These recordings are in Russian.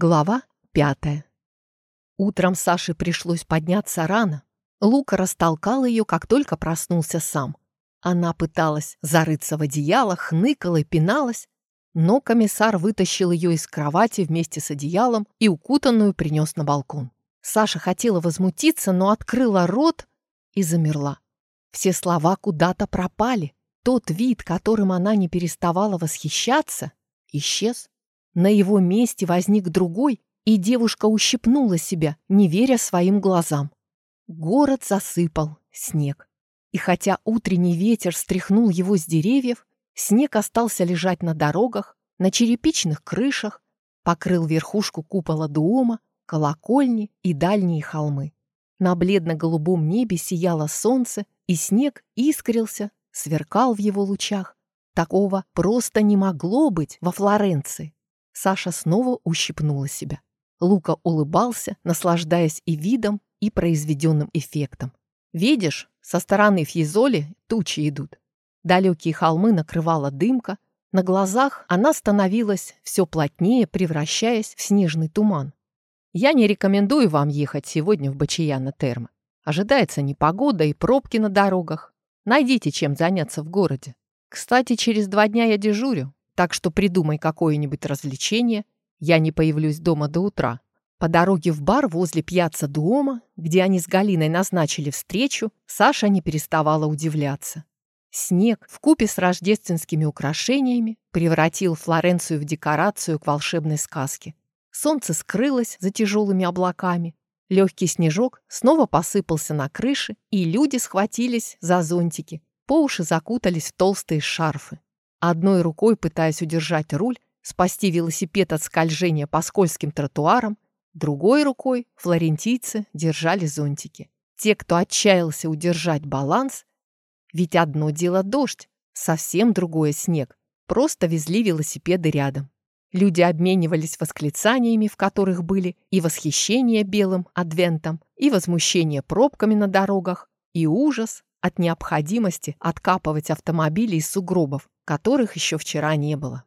Глава пятая. Утром Саше пришлось подняться рано. Лука растолкал ее, как только проснулся сам. Она пыталась зарыться в одеяло, хныкала и пиналась, но комиссар вытащил ее из кровати вместе с одеялом и укутанную принес на балкон. Саша хотела возмутиться, но открыла рот и замерла. Все слова куда-то пропали. Тот вид, которым она не переставала восхищаться, исчез. На его месте возник другой, и девушка ущипнула себя, не веря своим глазам. Город засыпал снег. И хотя утренний ветер стряхнул его с деревьев, снег остался лежать на дорогах, на черепичных крышах, покрыл верхушку купола дома, колокольни и дальние холмы. На бледно-голубом небе сияло солнце, и снег искрился, сверкал в его лучах. Такого просто не могло быть во Флоренции. Саша снова ущипнула себя. Лука улыбался, наслаждаясь и видом, и произведенным эффектом. «Видишь, со стороны Фьезоли тучи идут. Далекие холмы накрывала дымка, на глазах она становилась все плотнее, превращаясь в снежный туман. Я не рекомендую вам ехать сегодня в Бачияна-Термо. Ожидается непогода и пробки на дорогах. Найдите чем заняться в городе. Кстати, через два дня я дежурю, так что придумай какое-нибудь развлечение. Я не появлюсь дома до утра. По дороге в бар возле пьяца Дуома, где они с Галиной назначили встречу, Саша не переставала удивляться. Снег в купе с рождественскими украшениями превратил Флоренцию в декорацию к волшебной сказке. Солнце скрылось за тяжелыми облаками. Легкий снежок снова посыпался на крыше, и люди схватились за зонтики, по уши закутались в толстые шарфы. Одной рукой, пытаясь удержать руль, спасти велосипед от скольжения по скользким тротуарам, другой рукой флорентийцы держали зонтики. Те, кто отчаялся удержать баланс, ведь одно дело дождь, совсем другое снег, просто везли велосипеды рядом. Люди обменивались восклицаниями, в которых были и восхищение белым адвентом, и возмущение пробками на дорогах, и ужас от необходимости откапывать автомобили из сугробов, которых еще вчера не было.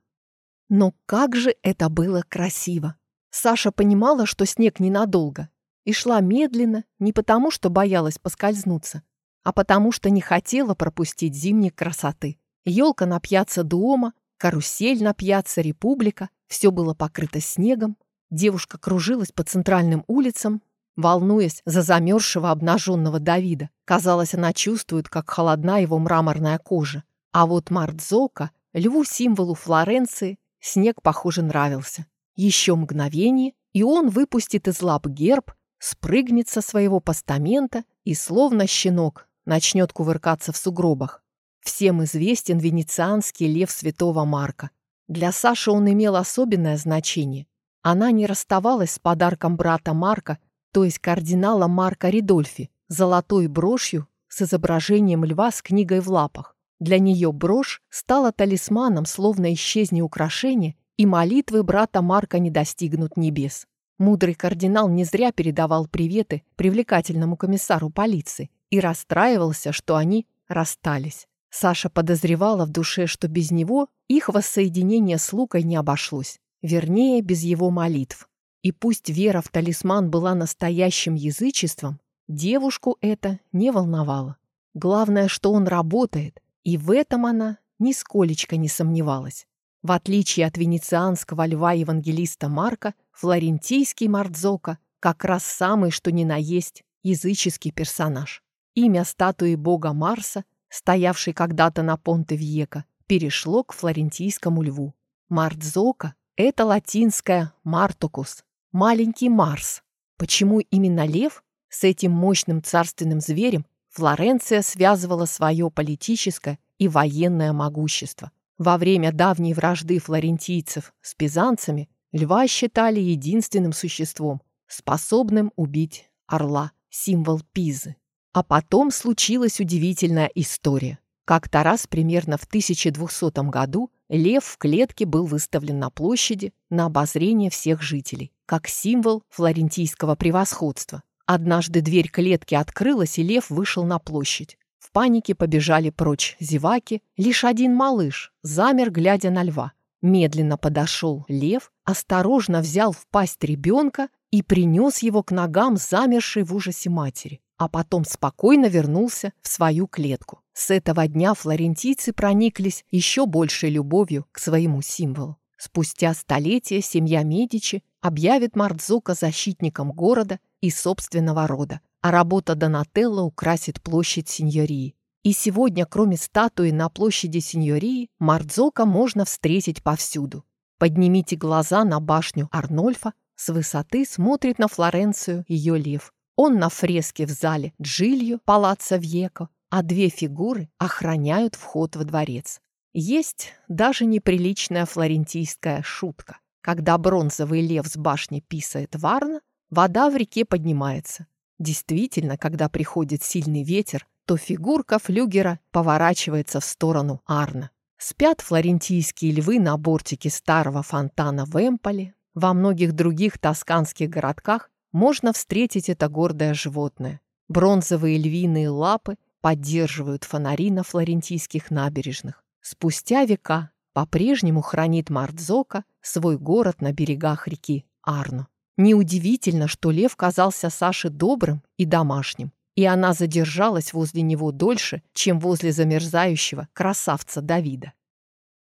Но как же это было красиво! Саша понимала, что снег ненадолго, и шла медленно не потому, что боялась поскользнуться, а потому, что не хотела пропустить зимней красоты. Елка на пьяцца дома, карусель на пьяцца Република, все было покрыто снегом. Девушка кружилась по центральным улицам, волнуясь за замерзшего обнаженного Давида. Казалось, она чувствует, как холодна его мраморная кожа. А вот Мардзока, льву-символу Флоренции, снег, похоже, нравился. Еще мгновение, и он выпустит из лап герб, спрыгнет со своего постамента и, словно щенок, начнет кувыркаться в сугробах. Всем известен венецианский лев святого Марка. Для Саши он имел особенное значение. Она не расставалась с подарком брата Марка, то есть кардинала Марка Ридольфи, золотой брошью с изображением льва с книгой в лапах. Для нее брошь стала талисманом, словно исчезни украшение, и молитвы брата Марка не достигнут небес. Мудрый кардинал не зря передавал приветы привлекательному комиссару полиции и расстраивался, что они расстались. Саша подозревала в душе, что без него их воссоединение с Лукой не обошлось. Вернее, без его молитв. И пусть вера в талисман была настоящим язычеством, девушку это не волновало. Главное, что он работает, и в этом она нисколечко не сомневалась. В отличие от венецианского льва-евангелиста Марка, флорентийский Мардзока как раз самый что ни на есть языческий персонаж. Имя статуи бога Марса, стоявшей когда-то на Понте-Вьека, перешло к флорентийскому льву. Мардзока — это латинское «мартокус» — маленький Марс. Почему именно лев? С этим мощным царственным зверем Флоренция связывала свое политическое и военное могущество. Во время давней вражды флорентийцев с пизанцами льва считали единственным существом, способным убить орла, символ Пизы. А потом случилась удивительная история. Как-то раз, примерно в 1200 году, лев в клетке был выставлен на площади на обозрение всех жителей, как символ флорентийского превосходства. Однажды дверь клетки открылась, и лев вышел на площадь. В панике побежали прочь зеваки. Лишь один малыш замер, глядя на льва. Медленно подошел лев, осторожно взял в пасть ребенка и принес его к ногам замершей в ужасе матери, а потом спокойно вернулся в свою клетку. С этого дня флорентийцы прониклись еще большей любовью к своему символу. Спустя столетия семья Медичи объявит Мардзока защитником города и собственного рода, а работа Донателло украсит площадь Синьории. И сегодня, кроме статуи на площади Синьории, Мардзока можно встретить повсюду. Поднимите глаза на башню Арнольфа, с высоты смотрит на Флоренцию ее лев. Он на фреске в зале Джилью, палаца Вьеко, а две фигуры охраняют вход во дворец. Есть даже неприличная флорентийская шутка. Когда бронзовый лев с башни писает Варна, вода в реке поднимается. Действительно, когда приходит сильный ветер, то фигурка флюгера поворачивается в сторону Арна. Спят флорентийские львы на бортике старого фонтана в Эмполе. Во многих других тосканских городках можно встретить это гордое животное. Бронзовые львиные лапы поддерживают фонари на флорентийских набережных. Спустя века по-прежнему хранит Мардзока свой город на берегах реки Арно. Неудивительно, что лев казался Саше добрым и домашним, и она задержалась возле него дольше, чем возле замерзающего красавца Давида.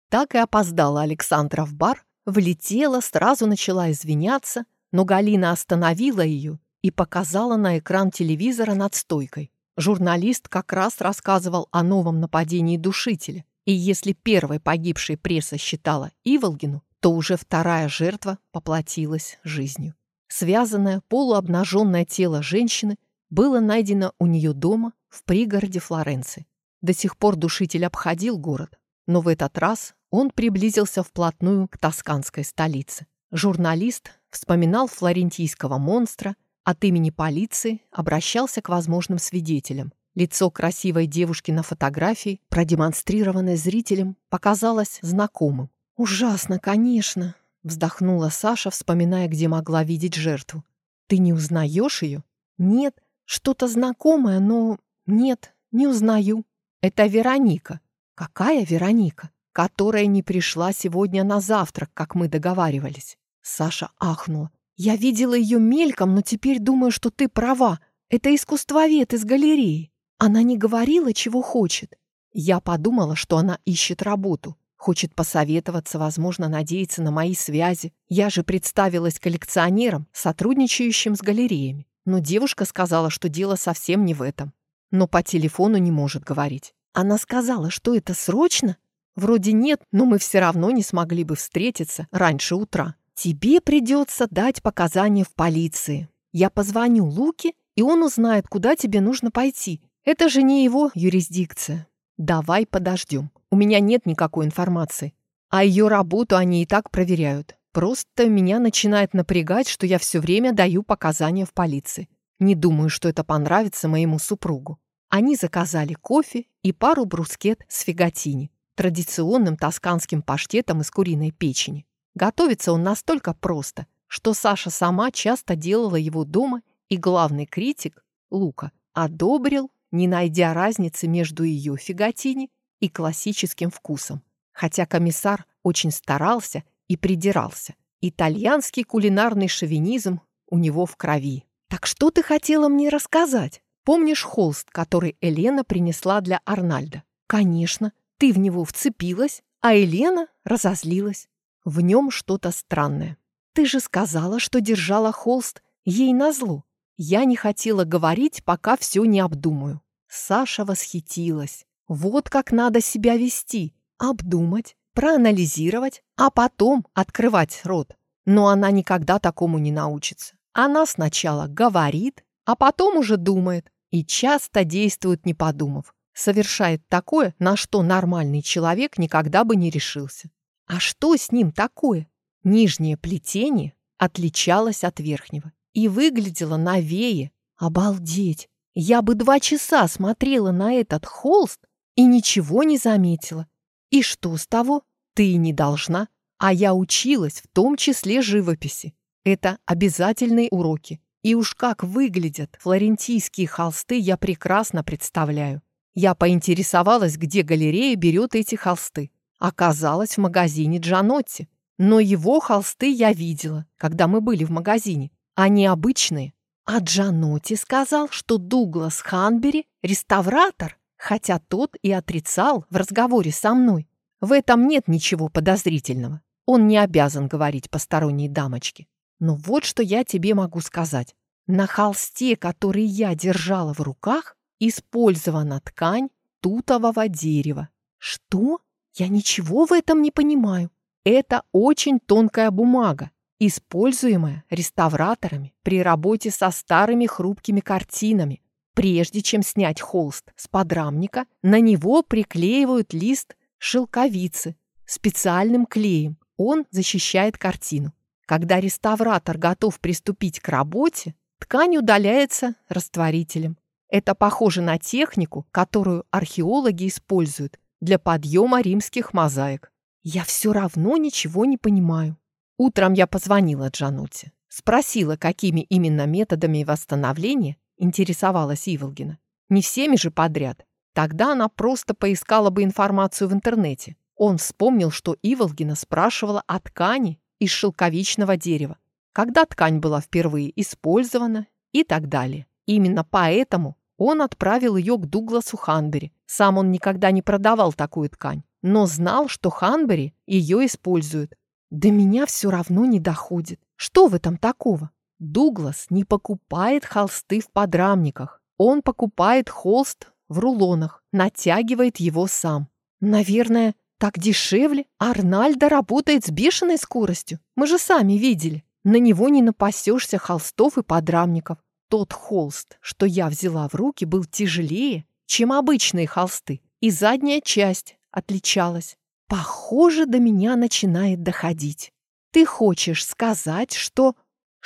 Так и опоздала Александра в бар, влетела, сразу начала извиняться, но Галина остановила ее и показала на экран телевизора над стойкой. Журналист как раз рассказывал о новом нападении душителя, и если первой погибшей пресса считала Иволгину, то уже вторая жертва поплатилась жизнью. Связанное полуобнаженное тело женщины было найдено у нее дома в пригороде Флоренции. До сих пор душитель обходил город, но в этот раз он приблизился вплотную к тосканской столице. Журналист вспоминал флорентийского монстра, от имени полиции обращался к возможным свидетелям. Лицо красивой девушки на фотографии, продемонстрированное зрителям, показалось знакомым. «Ужасно, конечно», — вздохнула Саша, вспоминая, где могла видеть жертву. «Ты не узнаешь ее?» «Нет, что-то знакомое, но нет, не узнаю. Это Вероника». «Какая Вероника?» «Которая не пришла сегодня на завтрак, как мы договаривались». Саша ахнула. «Я видела ее мельком, но теперь думаю, что ты права. Это искусствовед из галереи. Она не говорила, чего хочет. Я подумала, что она ищет работу. Хочет посоветоваться, возможно, надеется на мои связи. Я же представилась коллекционером, сотрудничающим с галереями. Но девушка сказала, что дело совсем не в этом. Но по телефону не может говорить. Она сказала, что это срочно? Вроде нет, но мы все равно не смогли бы встретиться раньше утра. Тебе придется дать показания в полиции. Я позвоню Луке, и он узнает, куда тебе нужно пойти. Это же не его юрисдикция. Давай подождем. У меня нет никакой информации. А ее работу они и так проверяют. Просто меня начинает напрягать, что я все время даю показания в полиции. Не думаю, что это понравится моему супругу. Они заказали кофе и пару брускет с фигатини, традиционным тосканским паштетом из куриной печени. Готовится он настолько просто, что Саша сама часто делала его дома, и главный критик, Лука, одобрил, не найдя разницы между ее фигатини и классическим вкусом. Хотя комиссар очень старался и придирался. Итальянский кулинарный шовинизм у него в крови. «Так что ты хотела мне рассказать? Помнишь холст, который Елена принесла для Арнальда?» «Конечно. Ты в него вцепилась, а Елена разозлилась. В нем что-то странное. Ты же сказала, что держала холст ей назло. Я не хотела говорить, пока все не обдумаю». Саша восхитилась. Вот как надо себя вести. Обдумать, проанализировать, а потом открывать рот. Но она никогда такому не научится. Она сначала говорит, а потом уже думает. И часто действует, не подумав. Совершает такое, на что нормальный человек никогда бы не решился. А что с ним такое? Нижнее плетение отличалось от верхнего и выглядело новее. Обалдеть! Я бы два часа смотрела на этот холст и ничего не заметила. И что с того? Ты не должна. А я училась, в том числе живописи. Это обязательные уроки. И уж как выглядят флорентийские холсты, я прекрасно представляю. Я поинтересовалась, где галерея берет эти холсты. оказалась в магазине Джанотти. Но его холсты я видела, когда мы были в магазине. Они обычные. А Джанотти сказал, что Дуглас Ханбери – реставратор, хотя тот и отрицал в разговоре со мной. В этом нет ничего подозрительного. Он не обязан говорить посторонней дамочке. Но вот что я тебе могу сказать. На холсте, который я держала в руках, использована ткань тутового дерева. Что? Я ничего в этом не понимаю. Это очень тонкая бумага, используемая реставраторами при работе со старыми хрупкими картинами. Прежде чем снять холст с подрамника, на него приклеивают лист шелковицы специальным клеем. Он защищает картину. Когда реставратор готов приступить к работе, ткань удаляется растворителем. Это похоже на технику, которую археологи используют для подъема римских мозаик. Я все равно ничего не понимаю. Утром я позвонила Джануте. Спросила, какими именно методами восстановления интересовалась Иволгина. Не всеми же подряд. Тогда она просто поискала бы информацию в интернете. Он вспомнил, что Иволгина спрашивала о ткани из шелковичного дерева, когда ткань была впервые использована и так далее. Именно поэтому он отправил ее к Дугласу Ханбери. Сам он никогда не продавал такую ткань, но знал, что Ханбери ее используют. До меня все равно не доходит. Что в этом такого? Дуглас не покупает холсты в подрамниках. Он покупает холст в рулонах, натягивает его сам. Наверное, так дешевле. Арнальдо работает с бешеной скоростью. Мы же сами видели. На него не напасешься холстов и подрамников. Тот холст, что я взяла в руки, был тяжелее, чем обычные холсты, и задняя часть отличалась. Похоже, до меня начинает доходить. Ты хочешь сказать, что...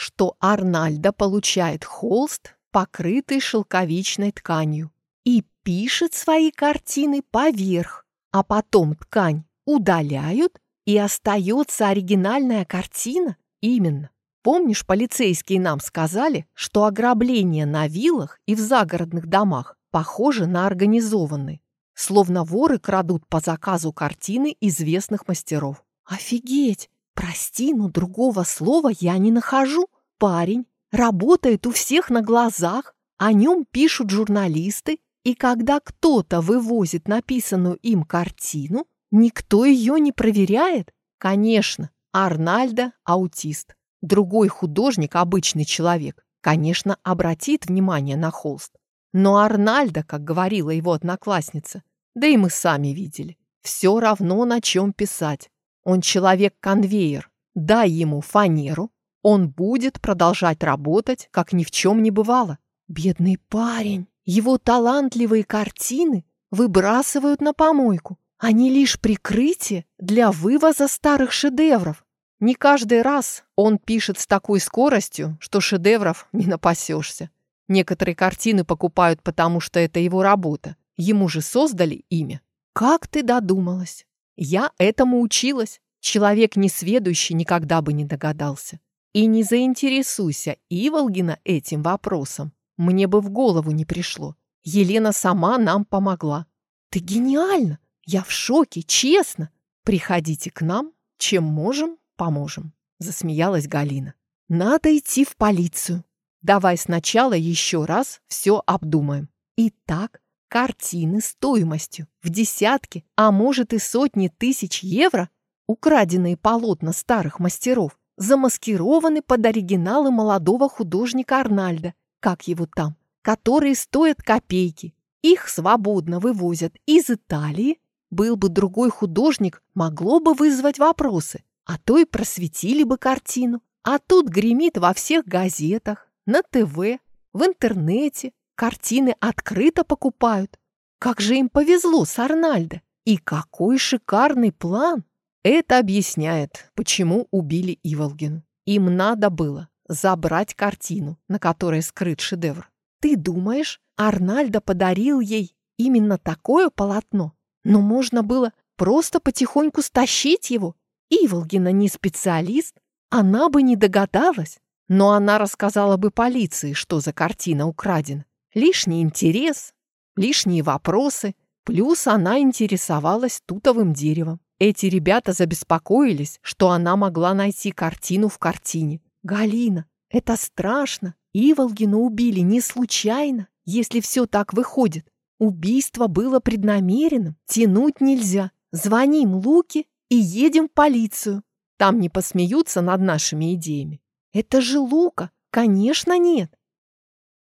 что Арнальдо получает холст, покрытый шелковичной тканью, и пишет свои картины поверх, а потом ткань удаляют, и остается оригинальная картина? Именно. Помнишь, полицейские нам сказали, что ограбления на виллах и в загородных домах похожи на организованные, словно воры крадут по заказу картины известных мастеров. Офигеть! Прости, но другого слова я не нахожу. Парень работает у всех на глазах, о нем пишут журналисты, и когда кто-то вывозит написанную им картину, никто ее не проверяет. Конечно, Арнальдо – аутист. Другой художник, обычный человек, конечно, обратит внимание на холст. Но Арнальдо, как говорила его одноклассница, да и мы сами видели, все равно на чем писать. Он человек-конвейер. Дай ему фанеру, он будет продолжать работать, как ни в чем не бывало. Бедный парень. Его талантливые картины выбрасывают на помойку. Они лишь прикрытие для вывоза старых шедевров. Не каждый раз он пишет с такой скоростью, что шедевров не напасешься. Некоторые картины покупают, потому что это его работа. Ему же создали имя. Как ты додумалась? Я этому училась. Человек несведущий никогда бы не догадался. И не заинтересуйся Иволгина этим вопросом. Мне бы в голову не пришло. Елена сама нам помогла. Ты гениально! Я в шоке, честно. Приходите к нам, чем можем, поможем. Засмеялась Галина. Надо идти в полицию. Давай сначала еще раз все обдумаем. Итак, картины стоимостью в десятки, а может и сотни тысяч евро, украденные полотна старых мастеров, замаскированы под оригиналы молодого художника Арнальда как его там, которые стоят копейки. Их свободно вывозят из Италии. Был бы другой художник, могло бы вызвать вопросы, а то и просветили бы картину. А тут гремит во всех газетах, на ТВ, в интернете. Картины открыто покупают. Как же им повезло с Арнальдо. И какой шикарный план! Это объясняет, почему убили Иволгину. Им надо было забрать картину, на которой скрыт шедевр. Ты думаешь, Арнальдо подарил ей именно такое полотно? Но можно было просто потихоньку стащить его. Иволгина не специалист, она бы не догадалась. Но она рассказала бы полиции, что за картина украдена. Лишний интерес, лишние вопросы, плюс она интересовалась тутовым деревом. Эти ребята забеспокоились, что она могла найти картину в картине. «Галина, это страшно. Иволгина убили не случайно, если все так выходит. Убийство было преднамеренным, тянуть нельзя. Звоним Луке и едем в полицию. Там не посмеются над нашими идеями. Это же Лука. Конечно, нет.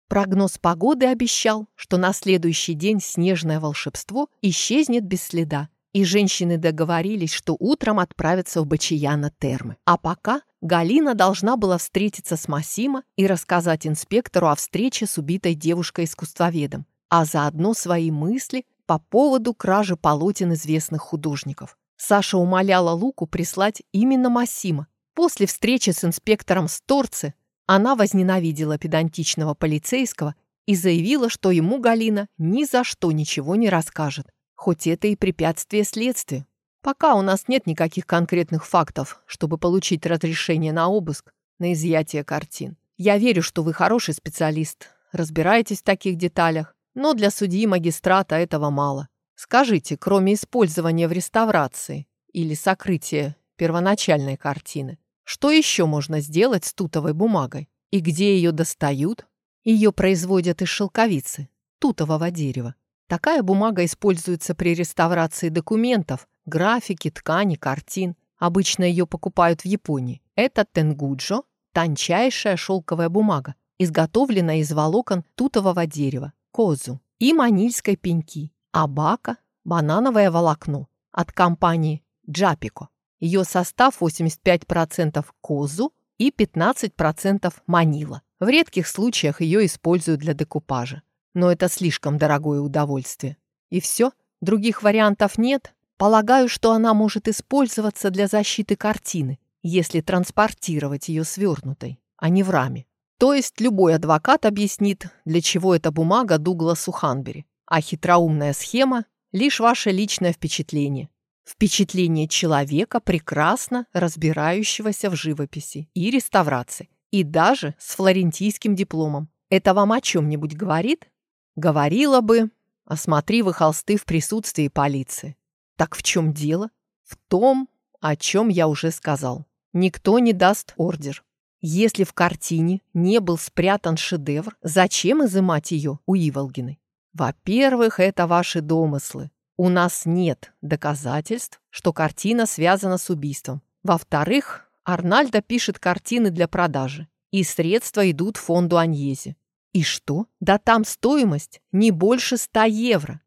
Прогноз погоды обещал, что на следующий день снежное волшебство исчезнет без следа, и женщины договорились, что утром отправятся в Бачияна термы. А пока Галина должна была встретиться с Масима и рассказать инспектору о встрече с убитой девушкой-искусствоведом, а заодно свои мысли по поводу кражи полотен известных художников. Саша умоляла Луку прислать именно Масима. После встречи с инспектором Сторце она возненавидела педантичного полицейского и заявила, что ему Галина ни за что ничего не расскажет хоть это и препятствие следствию. Пока у нас нет никаких конкретных фактов, чтобы получить разрешение на обыск, на изъятие картин. Я верю, что вы хороший специалист, разбираетесь в таких деталях, но для судьи магистрата этого мало. Скажите, кроме использования в реставрации или сокрытия первоначальной картины, что еще можно сделать с тутовой бумагой? И где ее достают? Ее производят из шелковицы, тутового дерева. Такая бумага используется при реставрации документов, графики, ткани, картин. Обычно ее покупают в Японии. Это тенгуджо, тончайшая шелковая бумага, изготовленная из волокон тутового дерева, козу, и манильской пеньки, абака, банановое волокно от компании Джапико. Ее состав 85% козу и 15% манила. В редких случаях ее используют для декупажа но это слишком дорогое удовольствие. И все? Других вариантов нет? Полагаю, что она может использоваться для защиты картины, если транспортировать ее свернутой, а не в раме. То есть любой адвокат объяснит, для чего эта бумага Дугласу Ханбери, а хитроумная схема – лишь ваше личное впечатление. Впечатление человека, прекрасно разбирающегося в живописи и реставрации, и даже с флорентийским дипломом. Это вам о чем-нибудь говорит? Говорила бы, осмотри вы холсты в присутствии полиции. Так в чем дело? В том, о чем я уже сказал. Никто не даст ордер. Если в картине не был спрятан шедевр, зачем изымать ее у Иволгиной? Во-первых, это ваши домыслы. У нас нет доказательств, что картина связана с убийством. Во-вторых, Арнальдо пишет картины для продажи, и средства идут фонду Аньези. И что? Да там стоимость не больше ста евро.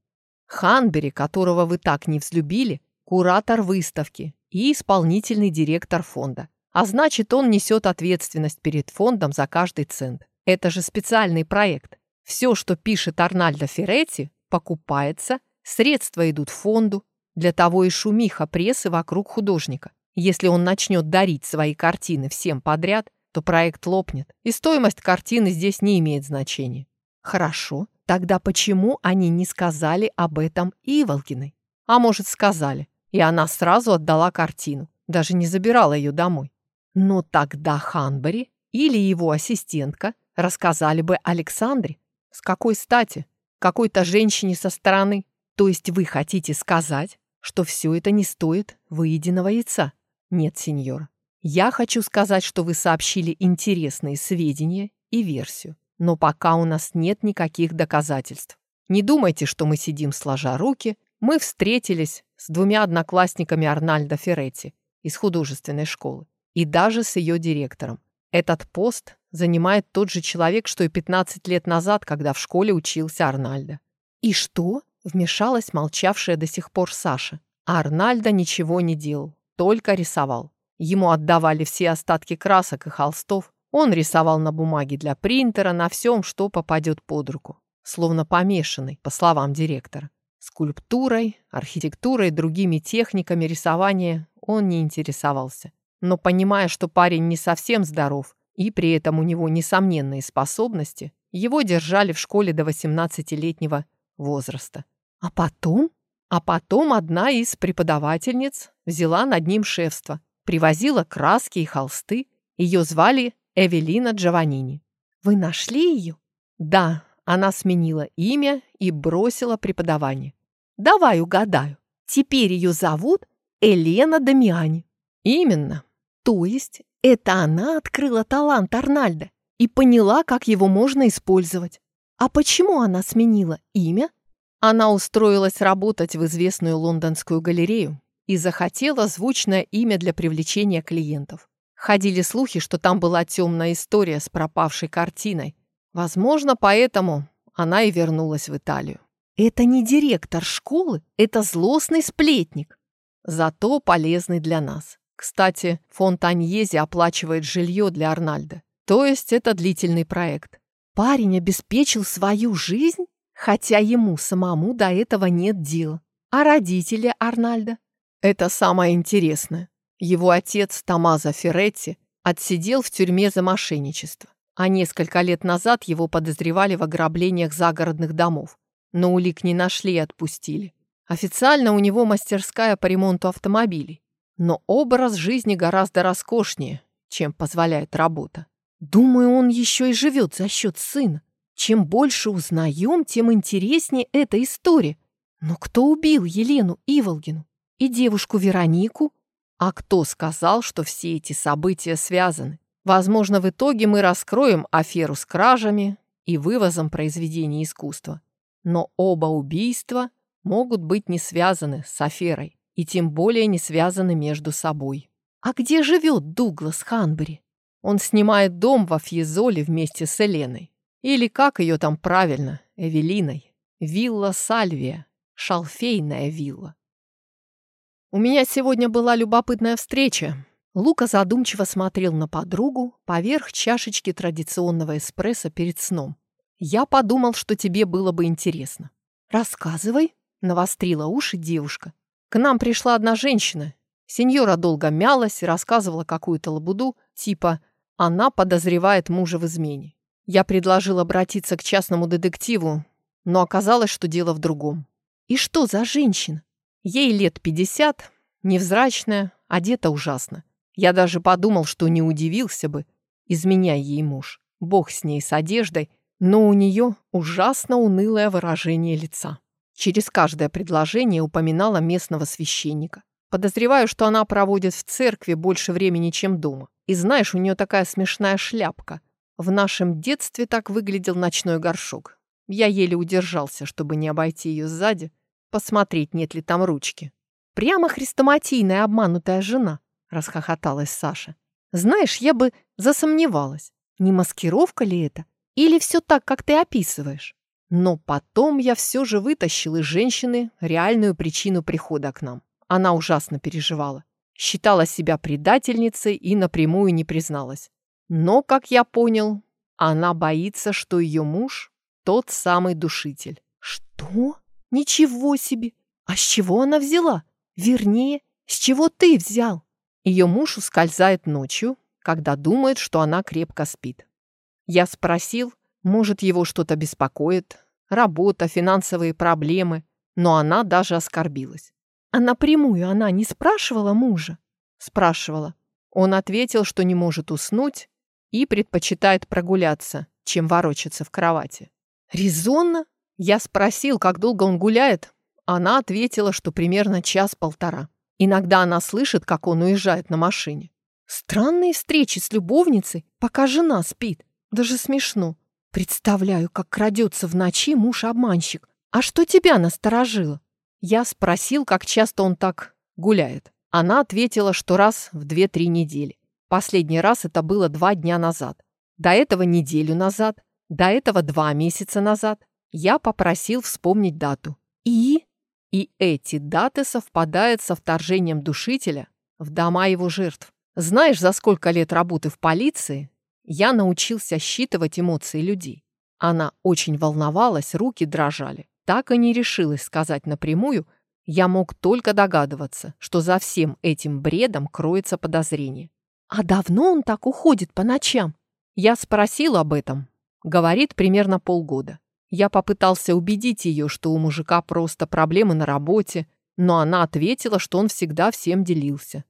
Ханбери, которого вы так не взлюбили, куратор выставки и исполнительный директор фонда. А значит, он несет ответственность перед фондом за каждый цент. Это же специальный проект. Все, что пишет Арнальдо Ферретти, покупается, средства идут фонду. Для того и шумиха прессы вокруг художника. Если он начнет дарить свои картины всем подряд, то проект лопнет, и стоимость картины здесь не имеет значения. Хорошо, тогда почему они не сказали об этом Иволгиной? А может, сказали, и она сразу отдала картину, даже не забирала ее домой. Но тогда Ханбери или его ассистентка рассказали бы Александре. С какой стати? Какой-то женщине со стороны. То есть вы хотите сказать, что все это не стоит выеденного яйца? Нет, сеньор. Я хочу сказать, что вы сообщили интересные сведения и версию, но пока у нас нет никаких доказательств. Не думайте, что мы сидим сложа руки. Мы встретились с двумя одноклассниками Арнальда Ферретти из художественной школы и даже с ее директором. Этот пост занимает тот же человек, что и 15 лет назад, когда в школе учился Арнальдо. «И что?» — вмешалась молчавшая до сих пор Саша. А Арнальдо ничего не делал, только рисовал. Ему отдавали все остатки красок и холстов. Он рисовал на бумаге для принтера, на всем, что попадет под руку. Словно помешанный, по словам директора. Скульптурой, архитектурой другими техниками рисования он не интересовался. Но понимая, что парень не совсем здоров, и при этом у него несомненные способности, его держали в школе до 18-летнего возраста. А потом? А потом одна из преподавательниц взяла над ним шефство Привозила краски и холсты. Ее звали Эвелина Джованини. Вы нашли ее? Да, она сменила имя и бросила преподавание. Давай угадаю. Теперь ее зовут Елена Дамиани. Именно. То есть это она открыла талант Арнальда и поняла, как его можно использовать. А почему она сменила имя? Она устроилась работать в известную лондонскую галерею и захотела звучное имя для привлечения клиентов. Ходили слухи, что там была темная история с пропавшей картиной. Возможно, поэтому она и вернулась в Италию. Это не директор школы, это злостный сплетник. Зато полезный для нас. Кстати, фонд Аньези оплачивает жилье для Арнальда. То есть это длительный проект. Парень обеспечил свою жизнь, хотя ему самому до этого нет дела. А родители Арнальда? Это самое интересное. Его отец Томазо Ферретти отсидел в тюрьме за мошенничество, а несколько лет назад его подозревали в ограблениях загородных домов, но улик не нашли и отпустили. Официально у него мастерская по ремонту автомобилей, но образ жизни гораздо роскошнее, чем позволяет работа. Думаю, он еще и живет за счет сына. Чем больше узнаем, тем интереснее эта история. Но кто убил Елену Иволгину и девушку Веронику? А кто сказал, что все эти события связаны? Возможно, в итоге мы раскроем аферу с кражами и вывозом произведений искусства. Но оба убийства могут быть не связаны с аферой и тем более не связаны между собой. А где живет Дуглас Ханбери? Он снимает дом во Фьезоле вместе с Еленой. Или как ее там правильно, Эвелиной. Вилла Сальвия, шалфейная вилла. У меня сегодня была любопытная встреча. Лука задумчиво смотрел на подругу поверх чашечки традиционного эспрессо перед сном. Я подумал, что тебе было бы интересно. Рассказывай, навострила уши девушка. К нам пришла одна женщина. Сеньора долго мялась и рассказывала какую-то лабуду, типа «она подозревает мужа в измене». Я предложил обратиться к частному детективу, но оказалось, что дело в другом. «И что за женщина?» Ей лет пятьдесят, невзрачная, одета ужасно. Я даже подумал, что не удивился бы, изменяя ей муж. Бог с ней, с одеждой, но у нее ужасно унылое выражение лица. Через каждое предложение упоминала местного священника. Подозреваю, что она проводит в церкви больше времени, чем дома. И знаешь, у нее такая смешная шляпка. В нашем детстве так выглядел ночной горшок. Я еле удержался, чтобы не обойти ее сзади, посмотреть, нет ли там ручки. Прямо хрестоматийная обманутая жена, расхохоталась Саша. Знаешь, я бы засомневалась, не маскировка ли это, или все так, как ты описываешь. Но потом я все же вытащил из женщины реальную причину прихода к нам. Она ужасно переживала. Считала себя предательницей и напрямую не призналась. Но, как я понял, она боится, что ее муж – тот самый душитель. Что? Ничего себе! А с чего она взяла? Вернее, с чего ты взял? Ее муж ускользает ночью, когда думает, что она крепко спит. Я спросил, может, его что-то беспокоит, работа, финансовые проблемы, но она даже оскорбилась. А напрямую она не спрашивала мужа? Спрашивала. Он ответил, что не может уснуть и предпочитает прогуляться, чем ворочаться в кровати. Резонно? Я спросил, как долго он гуляет. Она ответила, что примерно час-полтора. Иногда она слышит, как он уезжает на машине. Странные встречи с любовницей, пока жена спит. Даже смешно. Представляю, как крадется в ночи муж-обманщик. А что тебя насторожило? Я спросил, как часто он так гуляет. Она ответила, что раз в две-три недели. Последний раз это было два дня назад. До этого неделю назад. До этого два месяца назад. Я попросил вспомнить дату. И? И эти даты совпадают со вторжением душителя в дома его жертв. Знаешь, за сколько лет работы в полиции я научился считывать эмоции людей. Она очень волновалась, руки дрожали. Так и не решилась сказать напрямую, я мог только догадываться, что за всем этим бредом кроется подозрение. «А давно он так уходит по ночам?» Я спросил об этом. Говорит, примерно полгода. Я попытался убедить ее, что у мужика просто проблемы на работе, но она ответила, что он всегда всем делился.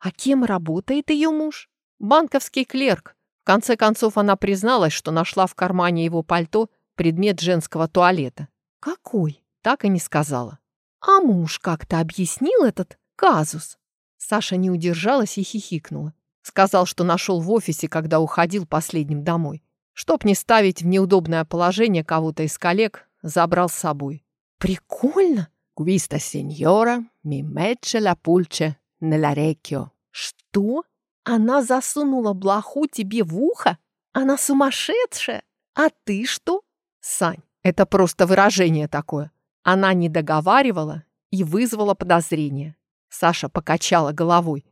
А кем работает ее муж? Банковский клерк. В конце концов, она призналась, что нашла в кармане его пальто предмет женского туалета. Какой? Так и не сказала. А муж как-то объяснил этот казус?» Саша не удержалась и хихикнула. Сказал, что нашел в офисе, когда уходил последним домой. Чтоб не ставить в неудобное положение кого-то из коллег, забрал с собой. «Прикольно!» «Квиста сеньора, ми мече ла пульче неларекио». «Что? Она засунула блоху тебе в ухо? Она сумасшедшая? А ты что?» «Сань, это просто выражение такое. Она не договаривала и вызвала подозрение. Саша покачала головой.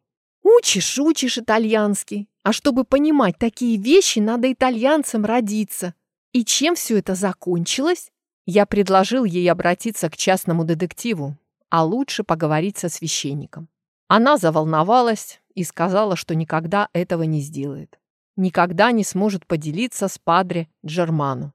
«Учишь, учишь итальянский. А чтобы понимать такие вещи, надо итальянцам родиться. И чем все это закончилось?» Я предложил ей обратиться к частному детективу, а лучше поговорить со священником. Она заволновалась и сказала, что никогда этого не сделает. Никогда не сможет поделиться с падре Джерману.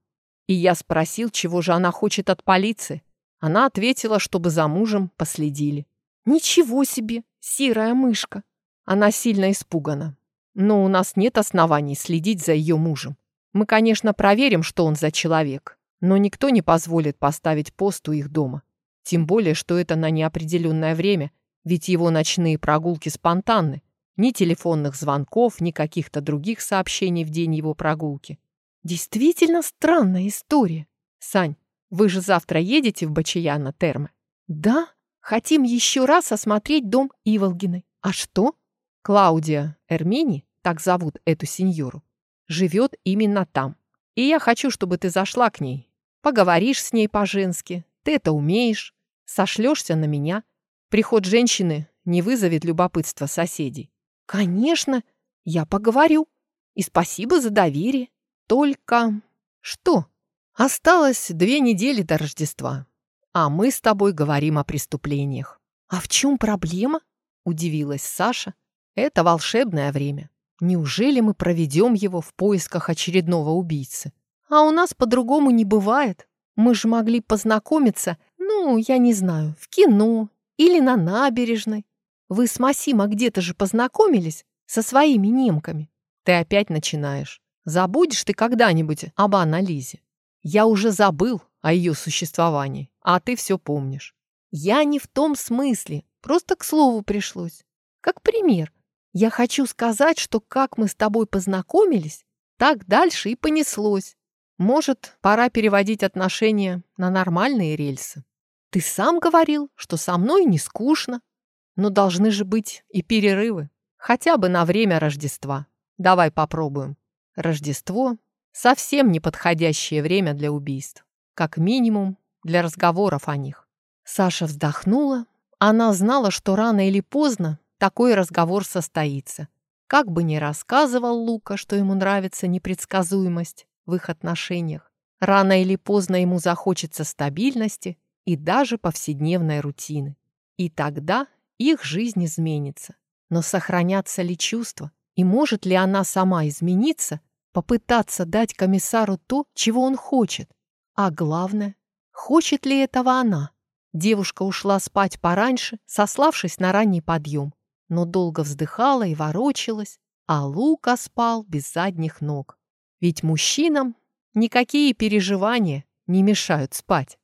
И я спросил, чего же она хочет от полиции. Она ответила, чтобы за мужем последили. «Ничего себе, серая мышка!» Она сильно испугана. Но у нас нет оснований следить за ее мужем. Мы, конечно, проверим, что он за человек, но никто не позволит поставить пост у их дома. Тем более, что это на неопределенное время, ведь его ночные прогулки спонтанны. Ни телефонных звонков, ни каких-то других сообщений в день его прогулки. Действительно странная история. Сань, вы же завтра едете в Бачаяна Термы? Да, хотим еще раз осмотреть дом Иволгиной. А что? Клаудия Эрмини, так зовут эту сеньору, живет именно там. И я хочу, чтобы ты зашла к ней Поговоришь с ней по-женски, ты это умеешь, сошлешься на меня. Приход женщины не вызовет любопытства соседей. Конечно, я поговорю. И спасибо за доверие. Только что? Осталось две недели до Рождества, а мы с тобой говорим о преступлениях. А в чем проблема? Удивилась Саша. Это волшебное время. Неужели мы проведем его в поисках очередного убийцы? А у нас по-другому не бывает. Мы же могли познакомиться, ну, я не знаю, в кино или на набережной. Вы с Масима где-то же познакомились со своими немками. Ты опять начинаешь. Забудешь ты когда-нибудь об анализе? Я уже забыл о ее существовании, а ты все помнишь. Я не в том смысле, просто к слову пришлось. Как пример, я хочу сказать, что как мы с тобой познакомились, так дальше и понеслось. Может, пора переводить отношения на нормальные рельсы. Ты сам говорил, что со мной не скучно. Но должны же быть и перерывы. Хотя бы на время Рождества. Давай попробуем. Рождество — совсем неподходящее время для убийств. Как минимум, для разговоров о них. Саша вздохнула. Она знала, что рано или поздно такой разговор состоится. Как бы ни рассказывал Лука, что ему нравится непредсказуемость, в их отношениях. Рано или поздно ему захочется стабильности и даже повседневной рутины. И тогда их жизнь изменится. Но сохранятся ли чувства? И может ли она сама измениться, попытаться дать комиссару то, чего он хочет? А главное, хочет ли этого она? Девушка ушла спать пораньше, сославшись на ранний подъем, но долго вздыхала и ворочалась, а Лука спал без задних ног. Ведь мужчинам никакие переживания не мешают спать.